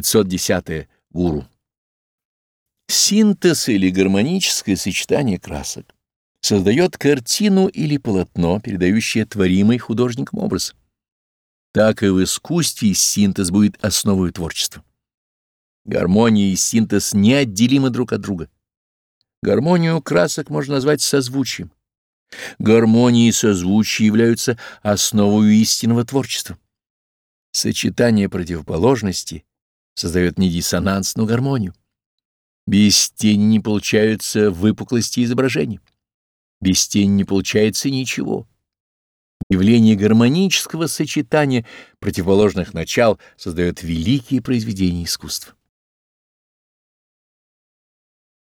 510. -е. Гуру. Синтез или гармоническое сочетание красок создает картину или полотно, передающее творимый художником образ. Так и в искусстве синтез будет основой творчества. Гармония и синтез неотделимы друг от друга. Гармонию красок можно назвать созвучием. Гармония и созвучие являются основой истинного творчества. Сочетание противоположностей создает не диссонанс, но гармонию. Без тени не получаются выпуклости изображений. Без тени не получается ничего. Явление гармонического сочетания противоположных начал создает великие произведения искусства.